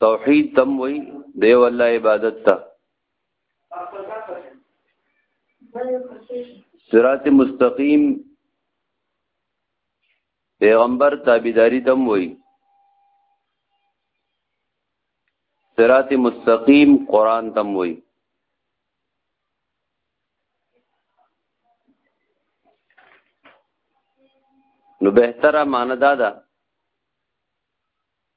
توحید تم وی دیو الله عبادت ته صراط مستقیم پیغمبر تابعداری تم وی صراط مستقیم قران تم وی نو بهتره معنی دا ده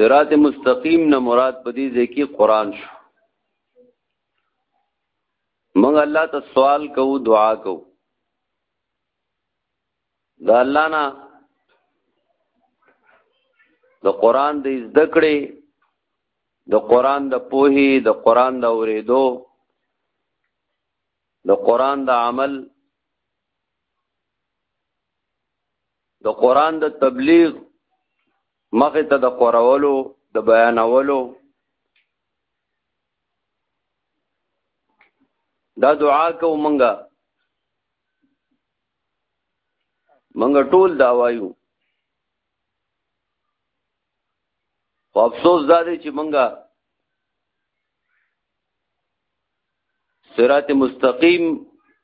صراط مستقیم نه مراد په دې ځکه قران شو موږ الله ته سوال کوو دعا کوو دا الله نه د قران د زده کړې د قران د پوهې د قران د اورېدو د قران د عمل د قران د تبلیغ مخه ته د خورولو د بیانولو دا دعا کو مونږه مونږ ټول دا وایو خو افسوس دا دی چې مونږه صراط مستقیم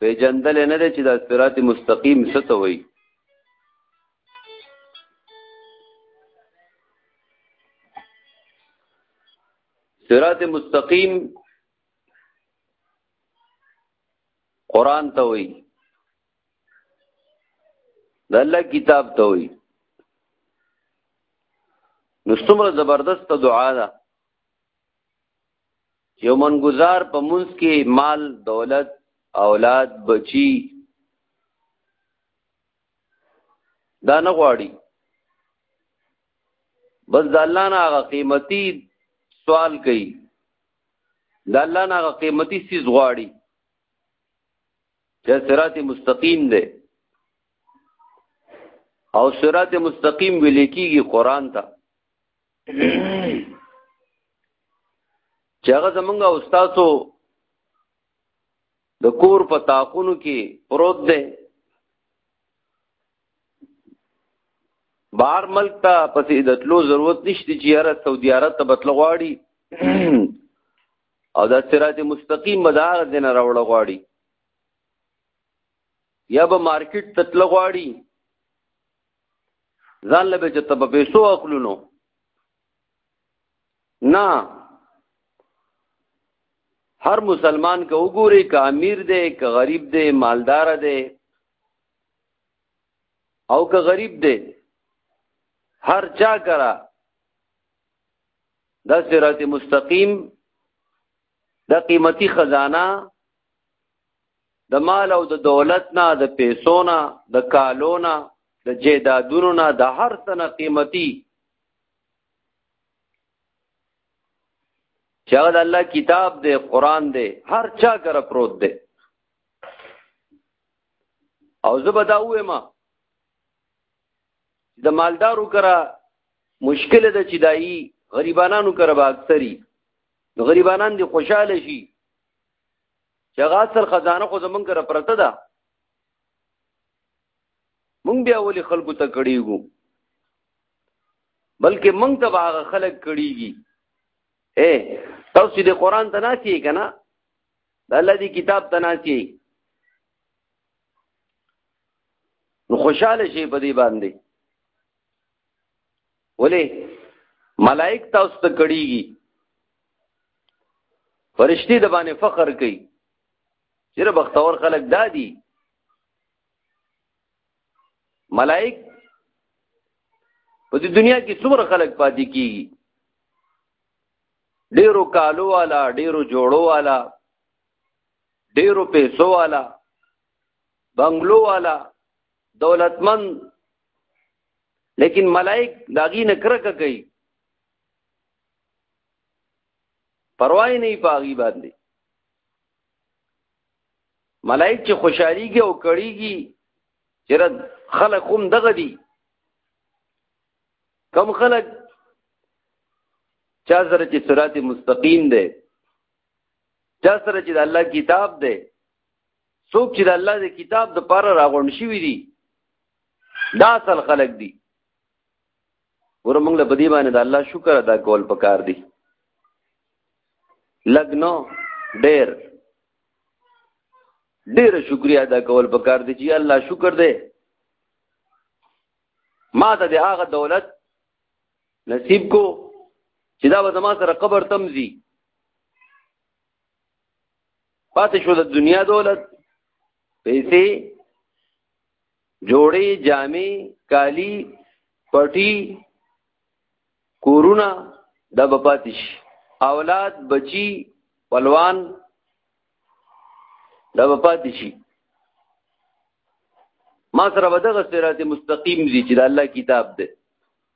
پیجندل نه دی چې دا صراط مستقیم څه ته وایي صراط مستقیم قران ته وایي د الله کتاب ته وي نو څومره زبردست دعا ده یو منګزار په منځ کې مال دولت اولاد بچی دا نه غواړي بس د الله نه هغه قیمتي سوال کوي د الله نه هغه قیمتي سیز غواړي چې صراط مستقیم دی او صراط مستقیم ویل کېږي قران ته چې هغه زمونږ او تاسو د کور په تاخونو کې پروت دی بار ملک ته پسې د تلو ضرورت نشته چې یاره سعودي عرب ته بتل غواړي او دا صراط مستقیم به دا هغه دین راوړ غواړي یا به مارکیټ ته تل غواړي ځان له به چې ته په پیسو اخلونو نه هر مسلمان که وګوري که امیر دی که غریب دی مالدار دی او که غریب دی هر چا کرا دا صراط مستقیم دا قیمتي خزانه د مال او د دولت نه د پیسو نه د کالو نه د جیدادونو نه د هر څه نه قیمتي چې هغه د الله کتاب دی قران دی هر چا کره پروت دی او زه به دا وایم د مالدارو کرا مشکل ده چې دایي غریبانانو کرا به اکثری نو غریبانان دي خوشاله شي چې هغه اصل خزانه خو زمونږ کرا پرته ده مونږ بیا ولې خلکو ته کړیږو بلکې مونږ ته هغه خلک کړیږي اے تاسو دې قران ته ناسي کنه د الله دې کتاب ته ناسي نو خوشاله شي په دې باندې ولې ملائک تاسو ته کړيږي فرشتي د باندې فخر کوي چیرې بختور خلک دادي ملائک په دې دنیا کې څومره خلک پاتې کیږي ډیرو کالو والا ډیرو جوړو والا ډیرو پیسو والا بنگلو والا دولتمن لیکن ملائک داغي نه کرکه کوي پروا نه پاغي باندې ملائک چې خوشحاليږي او کړيږي چې رد خلق هم دغه دي کم خلق چا سره چې صراط مستقیم دی چا سره چې د الله کتاب دی څوک چې د الله د کتاب د پاره راغون شوی دي دا اصل خلق دي ور موږ له بدی باندې د الله شکر ادا کول پکار دي لګنو ډېر ډېر شکریا ادا کول پکار دي چې الله شکر دې ما ته د هغه دولت نصیب کو چې دا به زما سره قبر تمزي پاتې شو د دنیا دولت پیسې جوړې جامې کالی پټي کورونا د بپاتې شي اولاد بچي پلوان د بپاتې شي ما سره به دغه صراط مستقیم دي چې د الله کتاب دی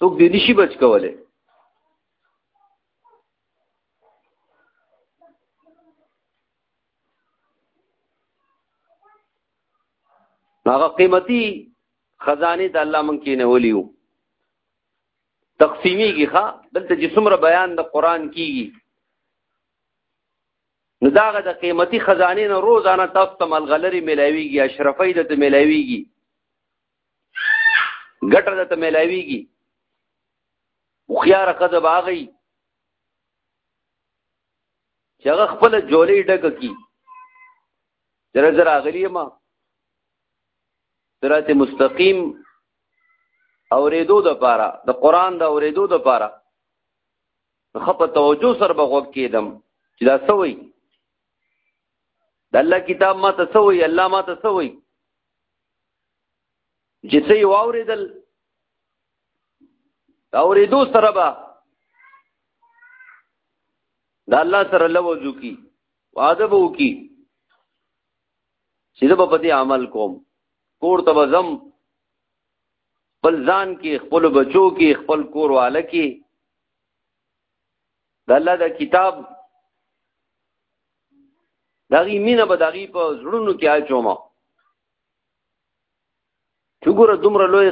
څوک دې نشي بچ کوله هغه قیمتي خزانه د الله مونږ کې نه ولیو تقسیمیږي ښا دلته چې څومره بیان د قران کیږي نو داغه د قیمتي خزانه نه روزانه تاسو ته ملغلري ملاويږي اشرفي د ملاويږي ګټه د ته ملاویږي وخيار قذب اغي چې هغه خپل جولې ډک کی زره زره اغلی ما صراط مستقیم اوریدو د پاره د قران د اوریدو د پاره خپ توجه سره بغوږ کېدم چې دا سوي د الله کتاب ما ته سوي الله ما ته سوي چې څه یې واورېدل دا اورېدو سره به د الله سره لوځ وکړي واده به وکړي چې زه به په دې عمل کوم کور ته به ځم خپل ځان کې خپل بچو کې خپل کور واله کې د الله د کتاب دغی مینه به دغی په زړونو کې اچوم چې ګوره دومره لوی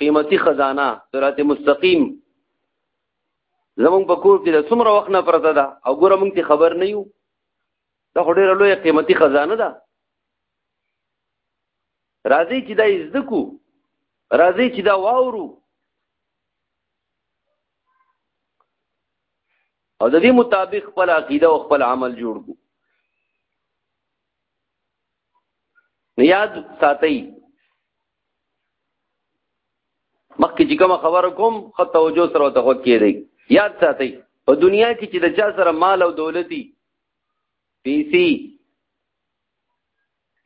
قیمتي خزانه صراط مستقیم زمونږ په کور کې د څومره وخت نه پرته ده او ګوره مونږ ته خبر نه یو دا خو ډېره لوی قیمتي خزانه ده راځي چې دا زده کو راځي چې دا واورو او د دې مطابق خپل عقیده او خپل عمل جوړ کو یاد ساتئ مخکې چې کوم خبر کوم خو توجه سره ته وخت کېږي یاد ساتئ په دنیا کې چې د چا سره مال او دولتي پیسې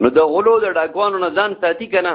نو د غلو د ډاکوانو نه ځان ساتي کنه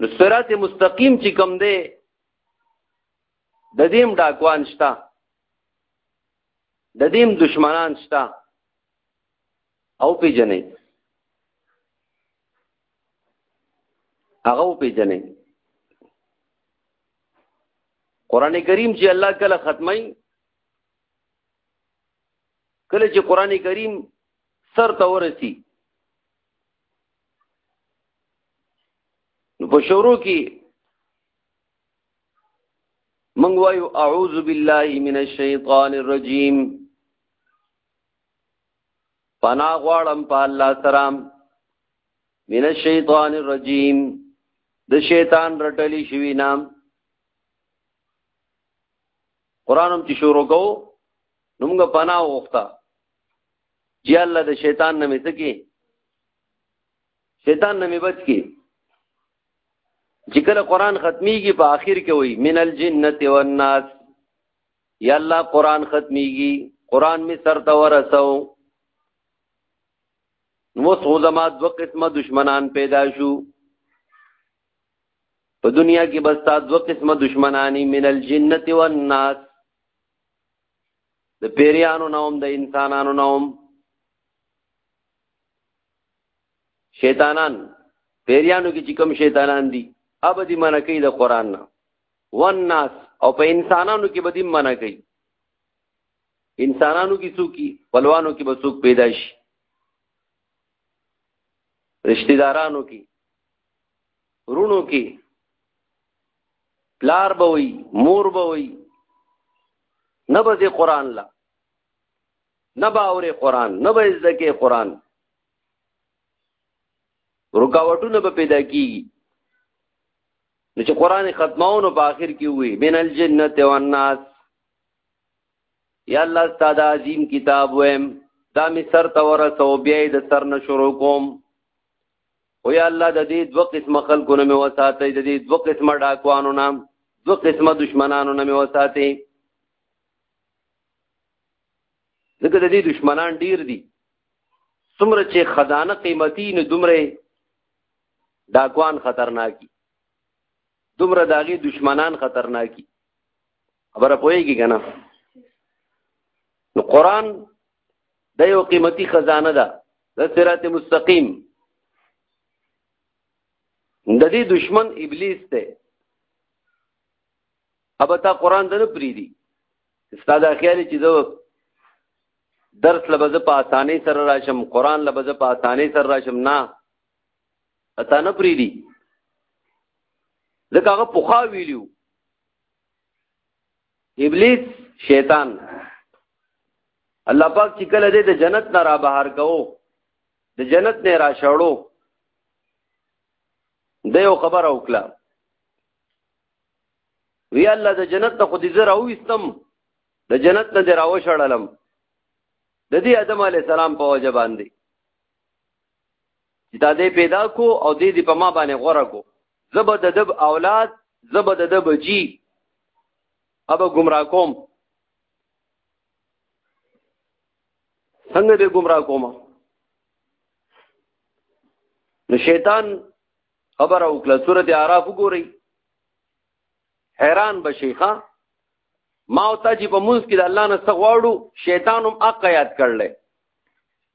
نو صراط مستقیم چې کوم دی د دیم ډاکوان شته د دیم دشمنان شته او پیجنې هغه پیجنې قران کریم چې الله کله ختمای کله چې قران کریم سر ته ورسی نو په شروع کې من وایو اعوذ بالله من الشیطان الرجیم پنا غواړم په الله سره من الشیطان الرجیم د شیطان رټلی شوی نام قران هم چې شروع کو نومګه پنا وخته یا الله د شیطان نه مې څه کې شیطان نه مې بچ کې چې کله قران ختميږي په آخر کې وایي من الجنه والناس یا الله قران ختميږي قران می سر ته ورسو نو څو زما دو قسمه دشمنان پیدا شو په دنیا کې بس تا دو قسمه دشمنانی من الجنه والناس د پیریانو نوم د انسانانو نوم شیطانان پیریانو کې چې کوم شیطانان دي ابدي منع کوي د قران نه والناس او په انسانانو کې به دې منع کوي انسانانو کې څوک بلوانو کې به څوک پیدا شي رشتہ دارانو کې رونو کې پلار به وي مور به وي نه به دې قران لا نه به اورې قران نه به زکه قران رکاوټونه به پیدا کیږي نو چې قران ختماونو په آخر کې وي بین الجنه والناس یا الله ستاسو عظیم کتاب ویم دا می سر تور سو بیا د سر نه شروع کوم او یا الله د دې دوه قسمه خلکو نه مې وساتې د دې دوه قسمه ډاکوانو نه دوه قسمه دشمنانو نه مې وساتې ځکه د دې دشمنان ډیر دي څومره چې خزانه قیمتي نه دومره ډاکوان خطرناکي دومره داغي دشمنان خطرناکي خبره پوهیږي کنه نو قران دا یو قیمتي خزانه ده د صراط مستقیم د دې دشمن ابلیس ته ابا تا قران ته نه پریدي استاد خیال چې زه درس لبزه په اسانۍ سره راشم قران لبزه په اسانۍ سره راشم نه اته نه پریدي ځکه هغه پوخا ویلیو ابلیس شیطان الله پاک چې کله دې د جنت نه را بهر کوو د جنت نه را شړو د یو خبر او کلا وی الله د جنت ته خو دې زرا وستم د جنت نه دراو شړلم د دې ادم علی السلام په وجه باندې چې تا دې پیدا کو او دې دې په ما باندې غوره کو زب د دب اولاد زب د دب جی اب گمراه کوم څنګه دې گمراه کوم نو شیطان خبره وکړه سورته اعراف وګورئ حیران بشیخه ما او تا چې په منځ کې د الله نه څه غواړو شیطان هم اق یاد کړل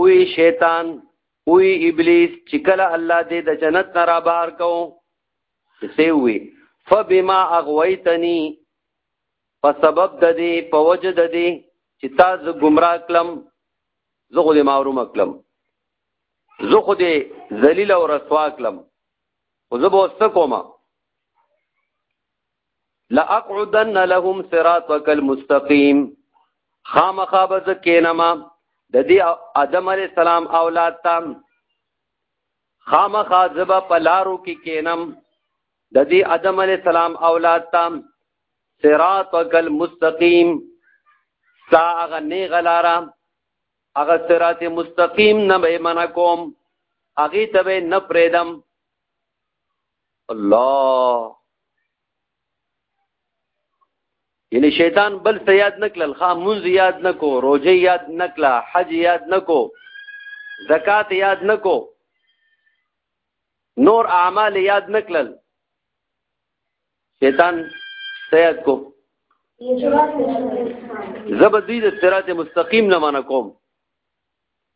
اوی شیطان اوی ابلیس چې کله الله دې د جنت نه را بهر کو څه وی فبما اغویتنی په سبب د دې په وجه د دې چې تا زه گمراه کلم زه خو دې محروم کلم زه خو دې ذلیل او رسوا کلم خو زه به وسته کومه لاقعدن لهم صراطك المستقيم خامخا بز کینما د دې ادم علی السلام اولاد تام خامخا زبا پلارو کې کینم د دې ادم علی السلام اولاد تام صراطك المستقيم سا هغه نه غلارا هغه صراط مستقیم نه به منکم هغه ته نه پریدم الله یعنی شیطان بل څه یاد نکړل خاموز یاد نکو روزه یاد نکړه حج یاد نکو زکات یاد نکو نور اعمال یاد نکړل شیطان څه یاد کو زبدی د صراط مستقیم نه معنی کوم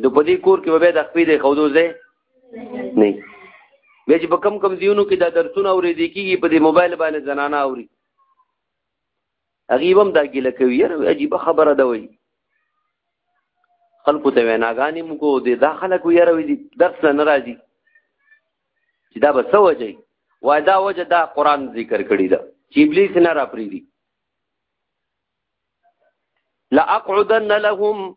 نو په دې کور کې به د خپې د خودو ځای نه بیا چې په کم کم دیونو کې دا درسونه اورې دي کېږي په دې موبایل باندې زنانه اوري هغه هم دا ګیله کوي یاره عجیب خبره ده وایي خلکو ته ویناګانې موږ کو دي دا خلک یاره وي درس نه راځي چې دا به څه وجه وای دا وجه دا قران ذکر کړی دا چې ابلیس نه را پریدي لاقعدن لهم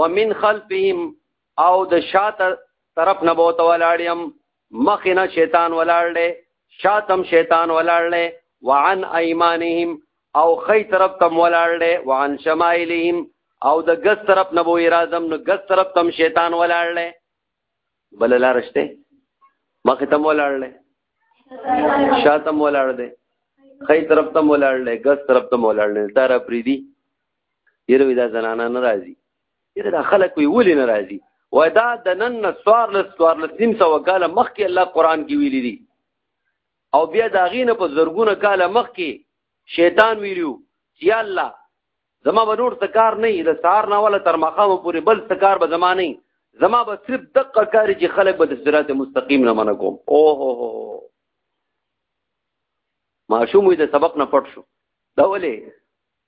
ومن خلفهم او د شاته طرف نه بوته ولاړم مخینه شیطان ولاړلې شاتم شیطان ولاړلې وعن ايمانهم او خی طرف تم ولاړلې وعن شمائلهم او د ګس طرف نه بوې راځم نو ګس طرف تم شیطان ولاړلې بل لارشته مخ تم ولاړلې شاتم ولاړلې خی طرف تم ولاړلې ګس طرف تم ولاړلې تر پریدي یره وی دا زنانه ناراضي یره دا خلک وی ولې ناراضي وای دا د نن سوار لس سوار لس نیم سو کاله مخکې الله قران کې ویلي دي او بیا دا غینه په زرګونه کاله مخکې شیطان ویلو چې یا الله زما به نور تکار نه د سار نه ولا تر مخامه پورې بل تکار به زما نه زما به صرف دقه کار چې خلک به د صراط مستقیم نه منه کوم او هو هو ماشوم د سبق نه پټ شو دا ولې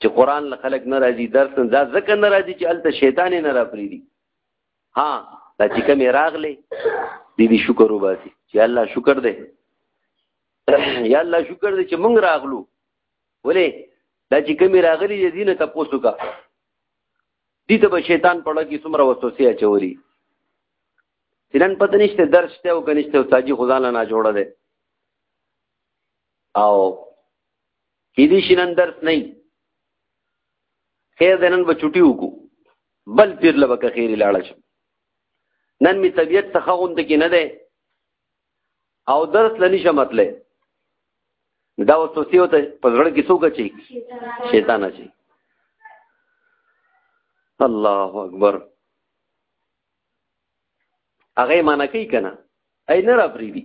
چې قران له خلق نه راځي درس نه دا ځکه نه راځي چې الته شیطان نه را پریدي ها دا چې کوم راغلي دې دې شکر وباسي چې الله شکر دې یا الله شکر دې چې مونږ راغلو ولې دا چې کوم راغلي دې دینه تاسو کا دې ته به شیطان پړه کې څومره وسوسه اچوري سنن پته نشته درس ته او کنيشته او تاجي خدانه نه جوړه ده او کیدی شي نن درس نه خیر دنن به چټي وکړو بل پیر لبه که خیر لاړه شم نن می طبیعت څخه غوند کې نه ده او درس لنی شمتله دا وسوسه وته پزړه کې څوک چي شیطان چي الله اکبر هغه معنی کوي کنه اي نه راپري دي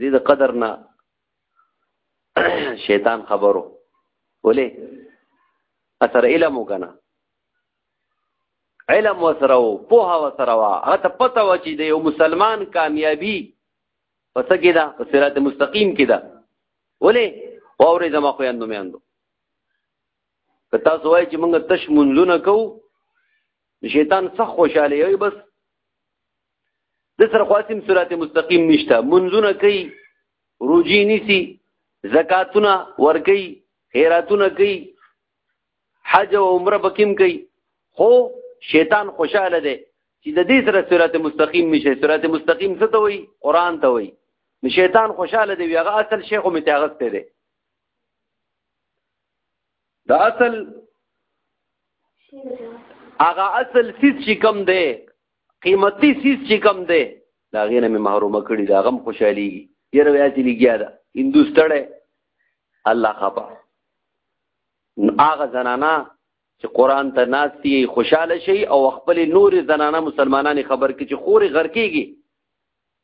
دې د قدر نه شیطان خبرو ولې اثر علم وکنه علم وسره او پوها وسره وا هته پته و چې د یو مسلمان کامیابی پس کې دا په صراط مستقیم کې دا ولې اورې زما خو یاندو میاندو که تاسو وایي چې موږ تش منځونه کوو شیطان څخه خوشاله وي بس د سر خاصم صراط مستقیم نشته منځونه کوي روجي نيسي زکاتونه ور کوي خیراتونه کوي حج او عمره بکیم کوي خو شیطان خوشاله دی چې د دې سره صراط مستقیم نشي صراط مستقیم څه ته وایي قران ته وایي نو شیطان خوشاله دی هغه اصل شیخ هم تیاغست دی دا اصل هغه اصل سیس چې کم دی قیمتي سیس چې کم دی د هغې نه مې محرومه کړي د هغه هم خوشحالېږي یره بیا چې لګیا ده هندو ستړی الله خفه هغه زنانه چې قرآن ته ناستي خوشاله شي او خپل نور زنانه مسلمانانې خبر کې چې خورې غر کېږي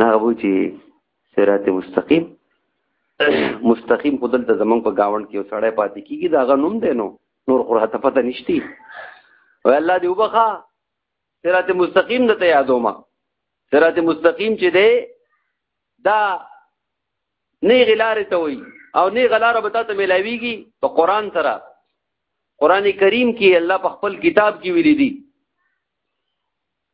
نه هغه چې صراط مستقیم مستقیم خو دلته زمونږ په گاوند کې سړی پاتې کیږي دا غ نوم دی نو نور خو راته پته نشتی وای الله دې وبخا صراط مستقیم د ته یادو ما صراط مستقیم چې دی دا نه غلاره ته وي او نه غلاره به تاسو ملاويږي په قران سره قران کریم کې الله په خپل کتاب کې ویلي دي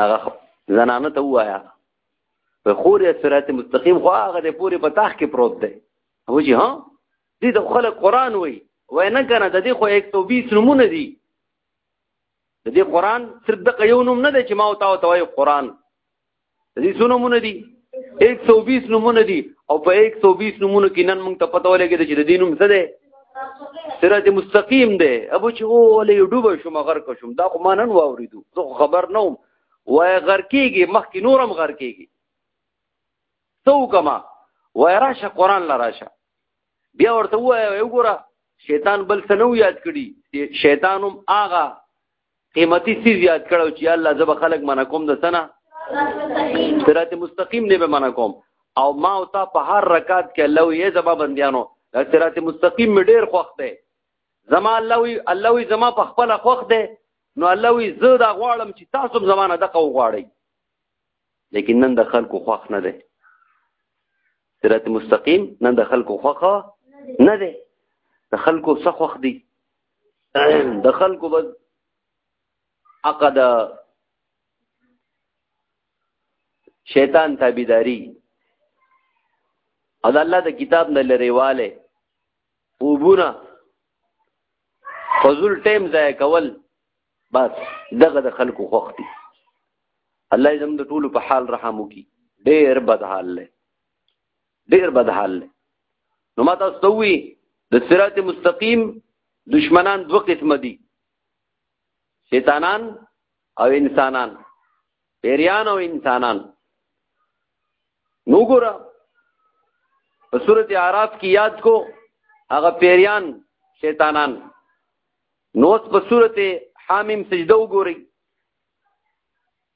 هغه زنانه ته وایا په خور یې صراط مستقیم خو هغه د پوری په تاخ کې پروت دی او جی ها دې د خلک قران وای وای نه کنه د دې خو 120 نمونه دي د دې قران صرف د یو نوم نه دی چې ما او تا او توای قران دې څو نمونه دي 120 نمونه دي او په 120 نمونه کې نن موږ ته پته ولګي چې د دینوم څه ده سراج مستقیم ده ابو چې هو ولې ډوبه شوم غر کو شوم دا خو ما نن واوریدو زه خبر نه وم وای غر کېږي مخکې نورم غر کېږي تو کما وای راشه قران لا راشه بیا ورته وای وګوره شیطان بل څه نو یاد کړي شیطانم آغا قیمتي څیز یاد کړو چې الله زب خلق منع کوم د سنه صراط مستقیم نه به منع کوم او ما او تا په هر رکعت کې الله یې زما بندیانو صراط مستقیم می ډیر خوښ دی زما الله وی الله وی زما په خپل خوښ دی نو الله وی زه دا غواړم چې تاسو هم زمانه دغه وغواړئ لیکن نن د خلکو خوښ نه دی صراط مستقیم نن د خلکو خوښه نه دی د خلکو څه خوښ دی د خلکو بس عقد شیطان تابعداري او د الله د کتاب نه لريواله وبونه فزول ټیم ضایع کول بس دغه د خلکو خوختي الله زموږ د ټولو په حال رحم وکي ډېر بد حال لري ډیر بد حال دی نو ما تاسو ته وی د صراط مستقیم دشمنان دو قسم دي شیطانان او انسانان پیریان او انسانان نو ګوره په سورته اعراف کې یاد کو هغه پیریان شیطانان نو په سورته حامیم سجده وګورئ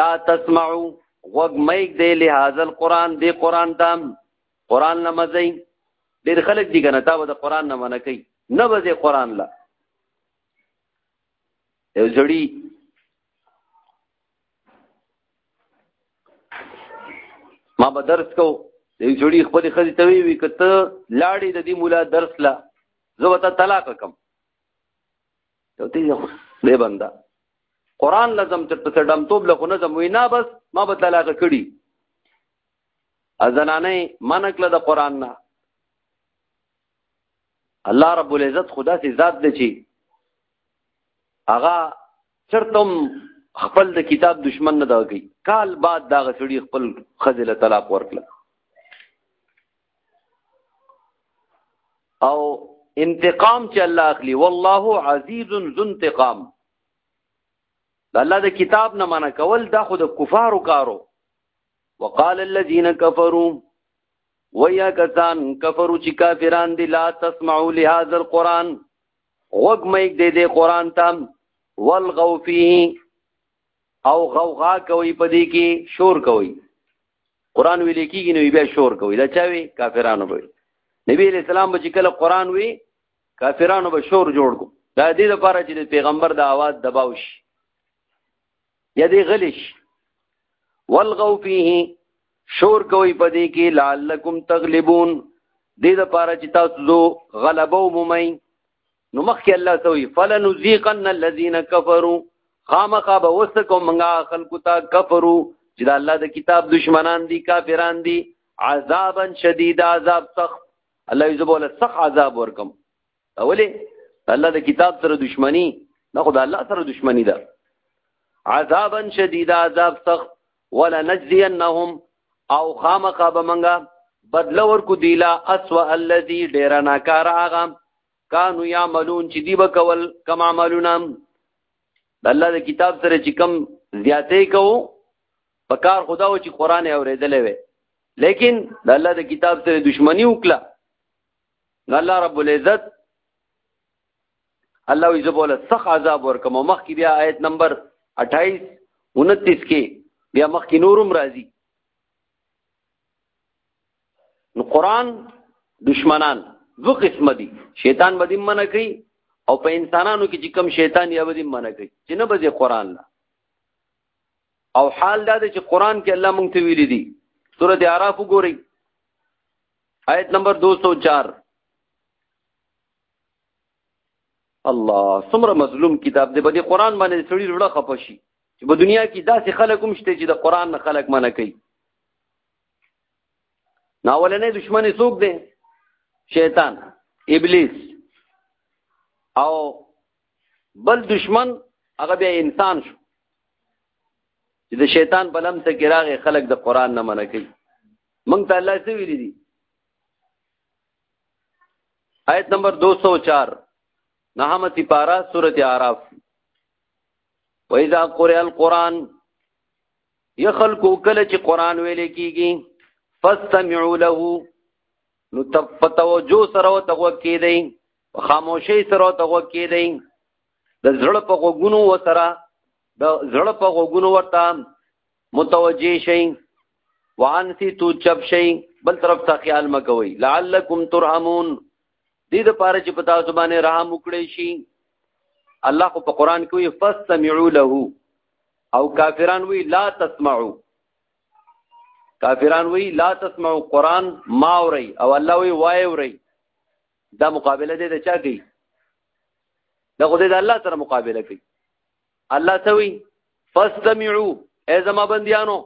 لا تسمعو غوږ مېګ دی له هاذ القران دی قران تام قران لمزي ډېر خلک دي کنه تا د قران نه منع کوي نه وځي قران لا یو ځړی ما به درس کو یو ځړی خپل خځې ته وی کته لاړې د دې مولا درس لا زه وته طلاق کم یو تیز خو دی بنده قران لازم چې په سړم توب له خونه زم وینا بس ما به طلاق کړي ازنانه منکله د قران نه الله رب العزت خدا سي ذات دی چې هغه چرتم خپل د کتاب دشمن نه داږي کال بعد دا غسړي خپل خزل طلاق ورکړه او انتقام چې الله اخلي والله عزیز ذو انتقام دا الله د کتاب نه منع کول دا خو د کفارو کارو وقال الذين كفروا ويا کسان کفروا چې کافران دي لا تسمعوا لهذا القران غوږ مې دې دې قران ته والغوا فيه او غوغا کوي پدې کې شور کوي قران ویل کیږي نو بیا شور کوي دا چا وی کافرانو وی نبی علیہ السلام به چې کله قران وی کافرانو به شور جوړ کو دا دې لپاره چې د پیغمبر د आवाज دباو شي یا دې غلش والغو فيه شور کوي پدې کې لعلکم تغلبون دې لپاره چې تاسو غلبو مومئ نو مخکې الله سوي فلنذيقن الذين كفروا خامخا به وسکو منګه خلکو ته کفرو چې د الله د کتاب دشمنان دي کافران دي عذابا شدید عذاب سخت الله یې زبول سخت عذاب ورکم اولی الله د کتاب سره دشمنی نه خدای الله سره دشمنی ده عذابا شدید عذاب سخت ولا نجزینهم او خامخا به منګه بدل ورکو دیلا اسوا الذی ډیر ناکار هغه کانو یعملون چې دی وکول کما عملونه د الله د کتاب سره چې کم زیاتې کو په کار خدا او چې قران اورېدلې وي لیکن د الله د کتاب سره دښمنی وکړه نو الله رب العزت الله یې زبوله سخت عذاب ورکم مخ کې بیا آیت نمبر 28 29 کې بیا مخ کې نورم راځي نو قران دشمنان دو قسم دي شیطان بدیم منع کوي او په انسانانو کې چې کم شیطان یا بدیم منع کوي چې نه بځي قران نه او حال دا چې قران کې الله مونږ ته ویل دي سورۃ اعراف وګورئ آیت نمبر 204 الله سمره مظلوم کتاب دی بده قران باندې سړي وړه خپشي چې په دنیا کې داسې خلک هم شته چې د قران نه خلک منع کوي نو ولنې دشمن څوک دی شیطان ابلیس او بل دشمن هغه بیا انسان شو چې د شیطان په لمسه کې راغی خلک د قران نه منع کوي مونږ ته الله څه ویلي دي آیت نمبر 204 نهمه سپارا سورته اعراف وَإِذَا قُرِئَ الْقُرْآنُ یا خلکو کله چې قران ویل کیږي فاستمعوا له نو تفتوجو سره او تغو کیدی خاموشي سره او تغو کیدی د زړه په غوګونو و سره د زړه په غوګونو ورته متوجي شي وان سی تو چپ شي بل طرف ته خیال مکوي لعلکم ترحمون دې د پاره چې پتا زبانه رحم وکړي شي الله خو په قران کې فاستمعوا له او کافران وی لا تسمعو کافران وی لا تسمعو قران ما اوري او الله وی وای اوري دا مقابله دې د چا کوي دا خو دې د الله سره مقابله کوي الله سوي فاستمعو اے زما بنديانو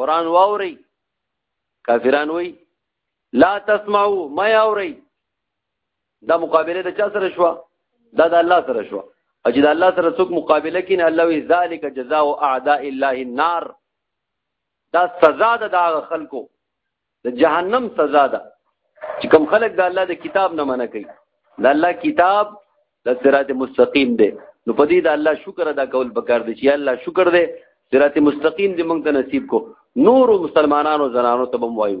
قران واوري کافران وی لا تسمعو ما اوري دا مقابله د چا سره شو دا د الله سره شو او چې د الله سره څوک مقابله کین الله وی ذالک جزاء اعداء الله النار دا سزا ده د خلکو د جهنم سزا ده چې کوم خلک د الله د کتاب نه منع کوي د الله کتاب د صراط مستقیم دی نو په دې د الله شکر ادا کول پکار دی چې الله شکر دی صراط مستقیم دې موږ ته نصیب کو نور مسلمانانو زنانو ته بم وایو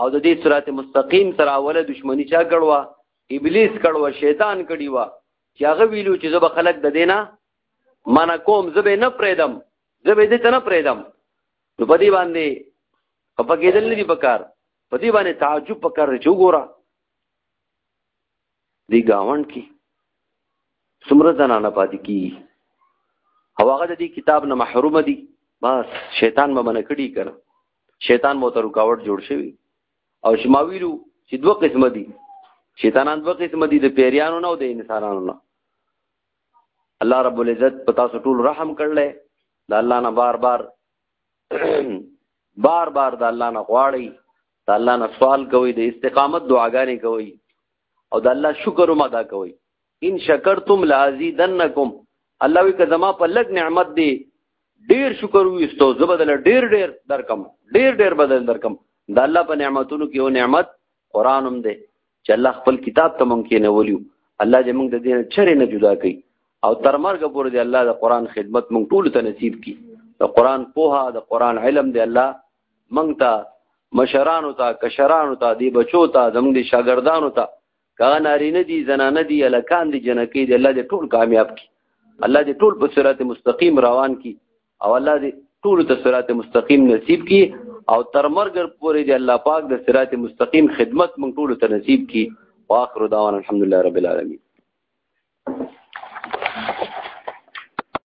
او د دې صراط مستقیم تر اوله دشمنی چا کړوا ابلیس کړوا شیطان کړی وا چې هغه ویلو چې زب خلق د دینه من کوم زبې نه پرېدم زبې دې ته نه پرېدم نو په دې باندې په کېدل نه دي پکار په دې باندې تعجب پکار چې وګوره دی گاوند کې څومره زنانه پاتې کی او هغه د دې کتاب نه محروم دي بس شیطان به منه کړي کړه شیطان مو ته رکاوټ جوړ شوی او شماویلو چې دوه قسم دي شیطانان دوه قسم دي د پیریانو نه او د انسانانو نه الله رب العزت پتا سو ټول رحم کړل د الله نه بار بار بار بار د الله نه غواړي د الله نه سوال کوي د استقامت دعاګانې کوي او د الله شکر هم ادا کوي ان شکرتم لازیدنکم الله وی که زما په لګ نعمت دی ډیر شکر وستو زبدل ډیر ډیر درکم ډیر ډیر بدل درکم د الله په نعمتونو کې یو نعمت قران هم دی چې الله خپل کتاب ته مونږ کې نه ولیو الله دې مونږ د دین چرې نه جدا کړي او تر مرګ پورې دې الله د قران خدمت مونږ ټول ته نصیب کړي د قران پوها د قران علم دې الله مونږ ته مشرانو ته کشرانو ته دی بچو ته زمونږ دي شاګردانو ته کغه نارینه دي زنانه دي الکان دي جنکی دي الله دې ټول کامیاب کړي الله دې ټول په صراط مستقیم روان کړي او الله دې ټول ته صراط مستقیم نصیب کړي او تر مرګ پورې دې الله پاک د صراط مستقیم خدمت مونږ ټول ته نصیب کړي واخر دعوانا الحمدلله رب العالمین